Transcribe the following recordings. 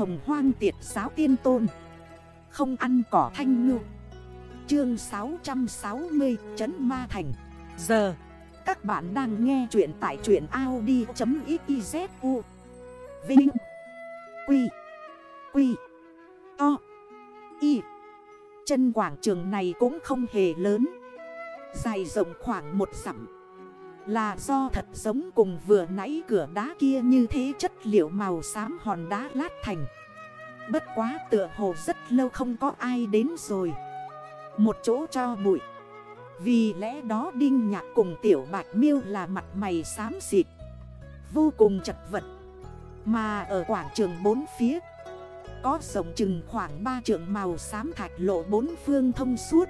hồng hoang tiệt giáo tiên tôn. Không ăn cỏ thanh ngư. Chương 660 Chấn Ma Thành. Giờ, Các bạn đang nghe chuyện tại chuyện Audi.xyzu Vinh, Quy Quy, To, Y. Chân quảng trường này cũng không hề lớn. Dài rộng khoảng một dặm. Là do thật giống cùng vừa nãy cửa đá kia như thế chất liệu màu xám hòn đá lát thành. Bất quá tựa hồ rất lâu không có ai đến rồi. Một chỗ cho bụi. Vì lẽ đó Đinh Nhạc cùng Tiểu Bạch Miêu là mặt mày xám xịt. Vô cùng chật vật. Mà ở quảng trường bốn phía, Có rộng chừng khoảng 3 trượng màu xám thạch lộ bốn phương thông suốt.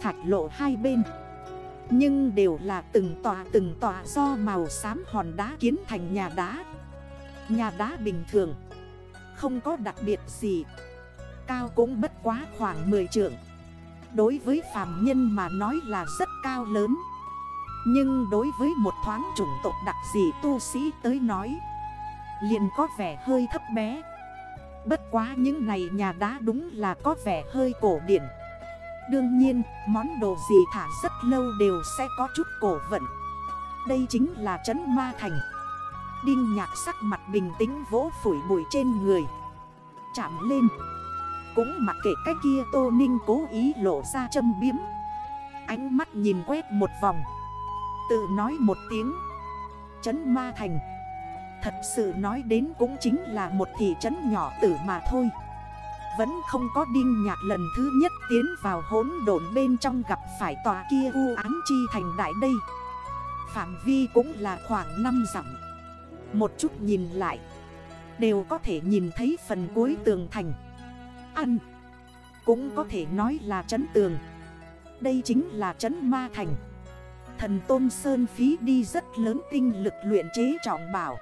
Thạch lộ hai bên. Nhưng đều là từng tòa từng tòa do màu xám hòn đá kiến thành nhà đá. Nhà đá bình thường, Không có đặc biệt gì. Cao cũng bất quá khoảng 10 trượng. Đối với phàm nhân mà nói là rất cao lớn. Nhưng đối với một thoáng chủng tộc đặc dị tu sĩ tới nói, liền có vẻ hơi thấp bé. Bất quá những này nhà đá đúng là có vẻ hơi cổ điển. Đương nhiên, món đồ gì thả rất lâu đều sẽ có chút cổ vận. Đây chính là trấn ma thành. Đinh nhạc sắc mặt bình tĩnh vỗ phủi bụi trên người. Chạm lên. Cũng mặc kệ cái kia Tô Ninh cố ý lộ ra châm biếm. Ánh mắt nhìn quét một vòng. Tự nói một tiếng. Trấn ma thành. Thật sự nói đến cũng chính là một thị trấn nhỏ tử mà thôi. Vẫn không có đinh nhạc lần thứ nhất tiến vào hốn đồn bên trong gặp phải tòa kia u án chi thành đại đây. Phạm vi cũng là khoảng 5 dặm. Một chút nhìn lại, Đều có thể nhìn thấy phần cuối tường thành. Ăn, Cũng có thể nói là trấn tường. Đây chính là trấn ma thành. Thần Tôn Sơn phí đi rất lớn tinh lực luyện chế trọng bảo.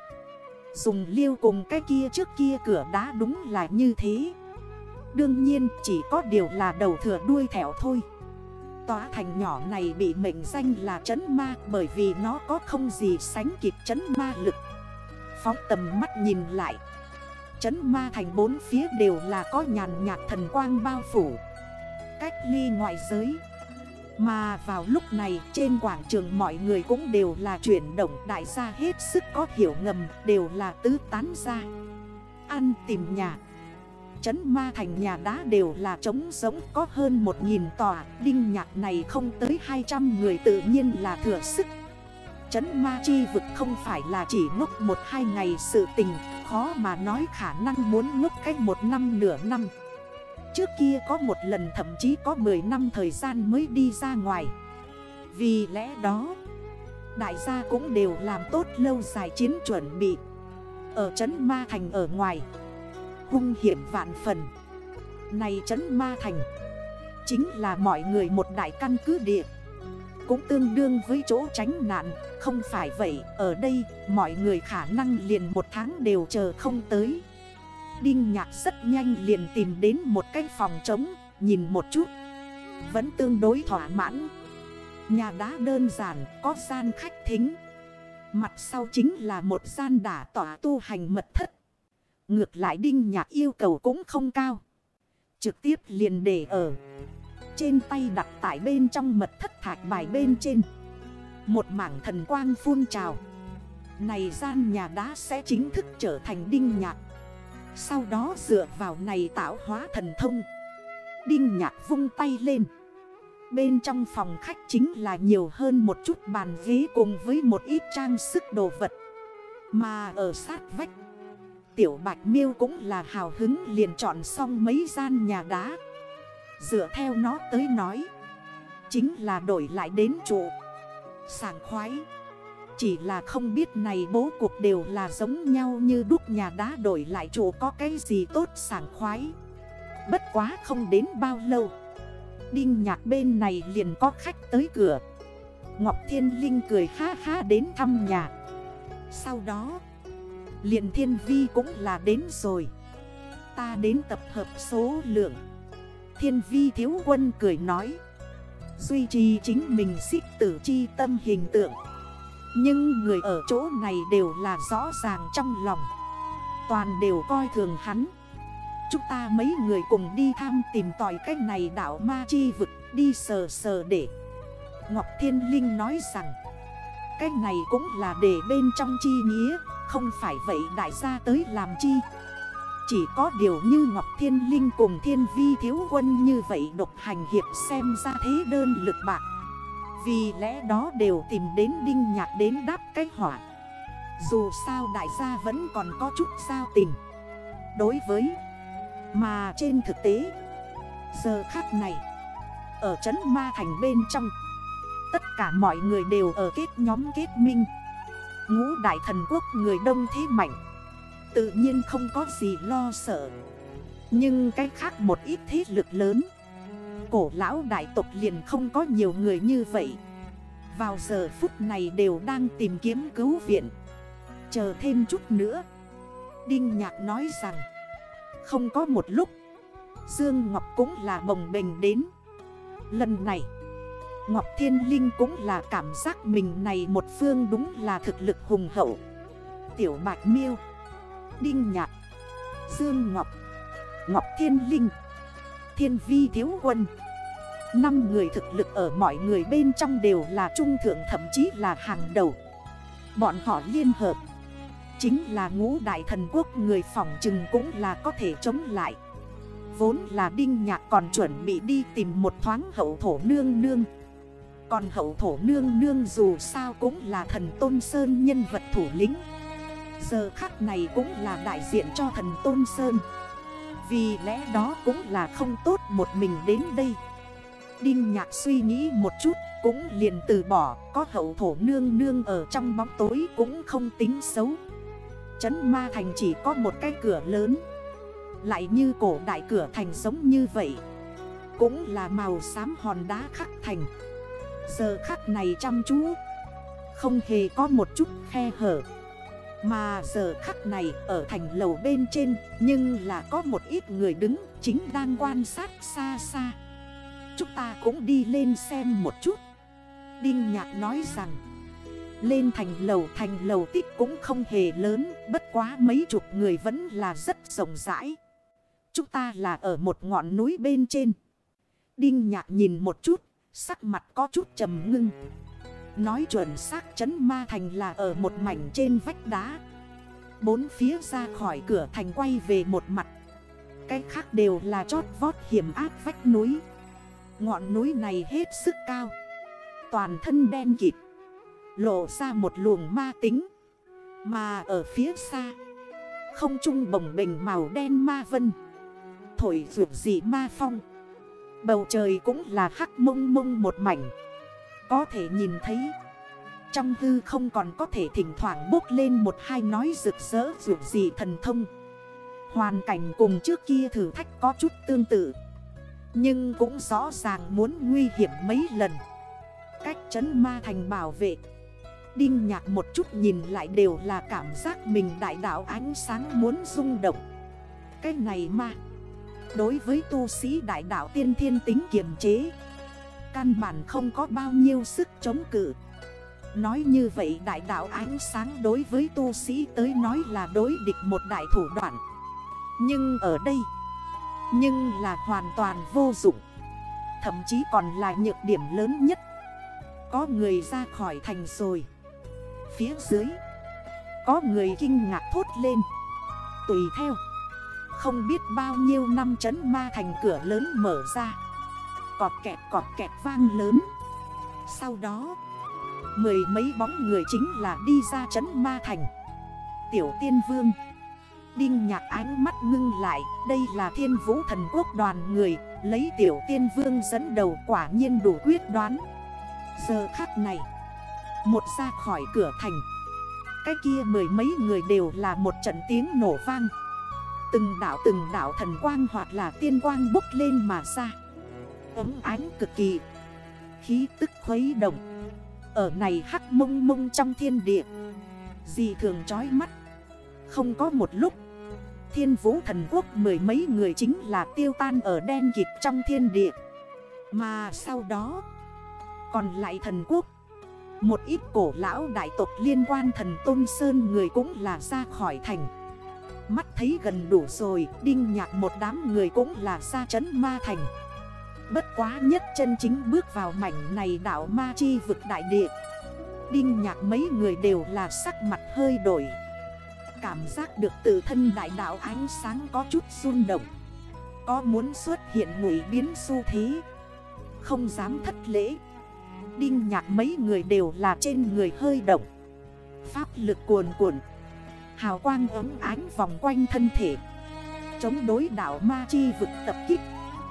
Dùng liêu cùng cái kia trước kia cửa đá đúng là như thế. Đương nhiên, chỉ có điều là đầu thừa đuôi thẻo thôi. Tòa thành nhỏ này bị mệnh danh là chấn ma Bởi vì nó có không gì sánh kịp chấn ma lực. Phóng tầm mắt nhìn lại. Chấn ma thành bốn phía đều là có nhàn nhạt thần quang bao phủ. Cách ly ngoại giới. Mà vào lúc này, trên quảng trường mọi người cũng đều là chuyển động đại gia hết sức có hiểu ngầm, đều là tứ tán ra Ăn tìm nhà. Trấn ma thành nhà đá đều là trống giống có hơn 1.000 tòa Đinh nhạc này không tới 200 người tự nhiên là thừa sức. Trấn ma chi vực không phải là chỉ ngốc một hai ngày sự tình, Khó mà nói khả năng muốn ngốc cách một năm nửa năm. Trước kia có một lần thậm chí có 10 năm thời gian mới đi ra ngoài. Vì lẽ đó, Đại gia cũng đều làm tốt lâu dài chiến chuẩn bị. Ở trấn Ma Thành ở ngoài Hung hiểm vạn phần. Này trấn Ma Thành, Chính là mọi người một đại căn cứ địa. Cũng tương đương với chỗ tránh nạn, Không phải vậy, Ở đây, mọi người khả năng liền một tháng đều chờ không tới. Đinh nhạc rất nhanh liền tìm đến một cái phòng trống, Nhìn một chút. Vẫn tương đối thỏa mãn. Nhà đá đơn giản, có gian khách thính. Mặt sau chính là một gian đả tỏa tu hành mật thất. Ngược lại đinh nhạc yêu cầu cũng không cao. Trực tiếp liền để ở. Trên tay đặt tại bên trong mật thất thạch bài bên trên. Một mảng thần quang phun trào. Này gian nhà đá sẽ chính thức trở thành đinh nhạc. Sau đó dựa vào này tạo hóa thần thông. Đinh nhạc vung tay lên. Bên trong phòng khách chính là nhiều hơn một chút bàn ghế cùng với một ít trang sức đồ vật. Mà ở sát vách Tiểu Bạch Miêu cũng là hào hứng liền chọn xong mấy gian nhà đá. Dựa theo nó tới nói, Chính là đổi lại đến trụ. Sảng khoái, Chỉ là không biết này bố cục đều là giống nhau như đúc nhà đá đổi lại trụ có cái gì tốt sảng khoái. Bất quá không đến bao lâu, Đinh nhạc bên này liền có khách tới cửa. Ngọc Thiên Linh cười ha ha đến thăm nhà. Sau đó liền thiên vi cũng là đến rồi. Ta đến tập hợp số lượng. Thiên vi thiếu quân cười nói. Duy trì chính mình xích tử chi tâm hình tượng. Nhưng người ở chỗ này đều là rõ ràng trong lòng. Toàn đều coi thường hắn. Chúng ta mấy người cùng đi thăm tìm tòi cách này đảo ma chi vực, đi sờ sờ để. Ngọc Thiên Linh nói rằng Cách này cũng là để bên trong chi nghĩa. Không phải vậy đại gia tới làm chi? Chỉ có điều như Ngọc Thiên Linh cùng Thiên Vi Thiếu Quân như vậy độc hành hiệp xem ra thế đơn lực bạc. Vì lẽ đó đều tìm đến Đinh Nhạc đến đáp cách hỏa Dù sao đại gia vẫn còn có chút giao tình. Đối với, Mà trên thực tế, Giờ khắc này, Ở trấn Ma Thành bên trong, Tất cả mọi người đều ở kết nhóm kết minh. Ngũ đại thần quốc người đông thế mạnh. Tự nhiên không có gì lo sợ. Nhưng cái khác một ít thế lực lớn. Cổ lão đại tộc liền không có nhiều người như vậy. Vào giờ phút này đều đang tìm kiếm cứu viện. Chờ thêm chút nữa. Đinh Nhạc nói rằng, Không có một lúc. Dương Ngọc cũng là bồng bềnh đến. Lần này Ngọc Thiên Linh cũng là cảm giác mình này một phương đúng là thực lực hùng hậu. Tiểu Bạch Miêu, Đinh Nhạc, Dương Ngọc Ngọc Thiên Linh, Thiên Vi Thiếu Quân. Năm người thực lực ở mọi người bên trong đều là trung thượng thậm chí là hàng đầu. Bọn họ liên hợp, Chính là ngũ đại thần quốc, người phỏng chừng cũng là có thể chống lại. Vốn là Đinh Nhạc còn chuẩn bị đi tìm một thoáng hậu thổ nương nương còn hậu thổ nương nương dù sao cũng là thần Tôn Sơn nhân vật thủ lĩnh. Giờ khắc này cũng là đại diện cho thần Tôn Sơn. Vì lẽ đó cũng là không tốt một mình đến đây. Đinh nhạc suy nghĩ một chút cũng liền từ bỏ, Có hậu thổ nương nương ở trong bóng tối cũng không tính xấu. Chấn Ma Thành chỉ có một cái cửa lớn. Lại như cổ đại cửa thành giống như vậy. Cũng là màu xám hòn đá khắc thành. Giờ khắc này chăm chú. Không hề có một chút khe hở. Mà giờ khắc này ở thành lầu bên trên, Nhưng là có một ít người đứng, Chính đang quan sát xa xa. Chúng ta cũng đi lên xem một chút. Đinh Nhạc nói rằng, Lên thành lầu thành lầu tích cũng không hề lớn, Bất quá mấy chục người vẫn là rất rộng rãi. Chúng ta là ở một ngọn núi bên trên. Đinh Nhạc nhìn một chút Sắc mặt có chút trầm ngưng. Nói chuẩn xác chấn ma thành là ở một mảnh trên vách đá. Bốn phía ra khỏi cửa thành quay về một mặt. Cái khác đều là chót vót hiểm ác vách núi. Ngọn núi này hết sức cao. Toàn thân đen kịt. Lộ ra một luồng ma tính. Mà ở phía xa, Không trung bồng bình màu đen ma vân. Thổi rượu dị ma phong. Bầu trời cũng là hắc mông mông một mảnh. Có thể nhìn thấy, Trong hư không còn có thể thỉnh thoảng bốc lên một hai nói rực rỡ dù gì thần thông. Hoàn cảnh cùng trước kia thử thách có chút tương tự, Nhưng cũng rõ ràng muốn nguy hiểm mấy lần. Cách chấn ma thành bảo vệ, Đinh nhạc một chút nhìn lại đều là cảm giác mình đại đạo ánh sáng muốn rung động. Cái này mà Đối với tu sĩ đại đạo tiên thiên tính kiềm chế, Căn bản không có bao nhiêu sức chống cự. Nói như vậy, đại đạo ánh sáng đối với tu sĩ tới nói là đối địch một đại thủ đoạn. Nhưng ở đây, Nhưng là hoàn toàn vô dụng. Thậm chí còn là nhược điểm lớn nhất. Có người ra khỏi thành rồi. Phía dưới, Có người kinh ngạc thốt lên. Tùy theo không biết bao nhiêu năm chấn ma thành cửa lớn mở ra. Cọt kẹt cọt kẹt vang lớn. Sau đó, Mười mấy bóng người chính là đi ra chấn ma thành. Tiểu tiên vương, Đinh nhạc ánh mắt ngưng lại, Đây là thiên vũ thần quốc đoàn người, Lấy tiểu tiên vương dẫn đầu quả nhiên đủ quyết đoán. Giờ khắc này, Một ra khỏi cửa thành, Cái kia mười mấy người đều là một trận tiếng nổ vang. Từng đảo từng đảo thần quang hoặc là tiên quang bốc lên mà ra. Ấm ánh cực kỳ. Khí tức khuấy động. Ở này hắc mông mông trong thiên địa. Gì thường trói mắt. Không có một lúc. Thiên vũ thần quốc mười mấy người chính là tiêu tan ở đen kịp trong thiên địa. Mà sau đó, Còn lại thần quốc. Một ít cổ lão đại tộc liên quan thần Tôn Sơn người cũng là ra khỏi thành. Mắt thấy gần đủ rồi, Đinh nhạc một đám người cũng là ra chấn ma thành. Bất quá nhất chân chính bước vào mảnh này đảo ma chi vực đại địa. Đinh nhạc mấy người đều là sắc mặt hơi đổi. Cảm giác được tự thân đại đảo ánh sáng có chút run động. Có muốn xuất hiện ngụy biến xu thế? Không dám thất lễ. Đinh nhạc mấy người đều là trên người hơi động. Pháp lực cuồn cuộn Hào quang ấm ánh vòng quanh thân thể. Chống đối đảo ma chi vực tập kích.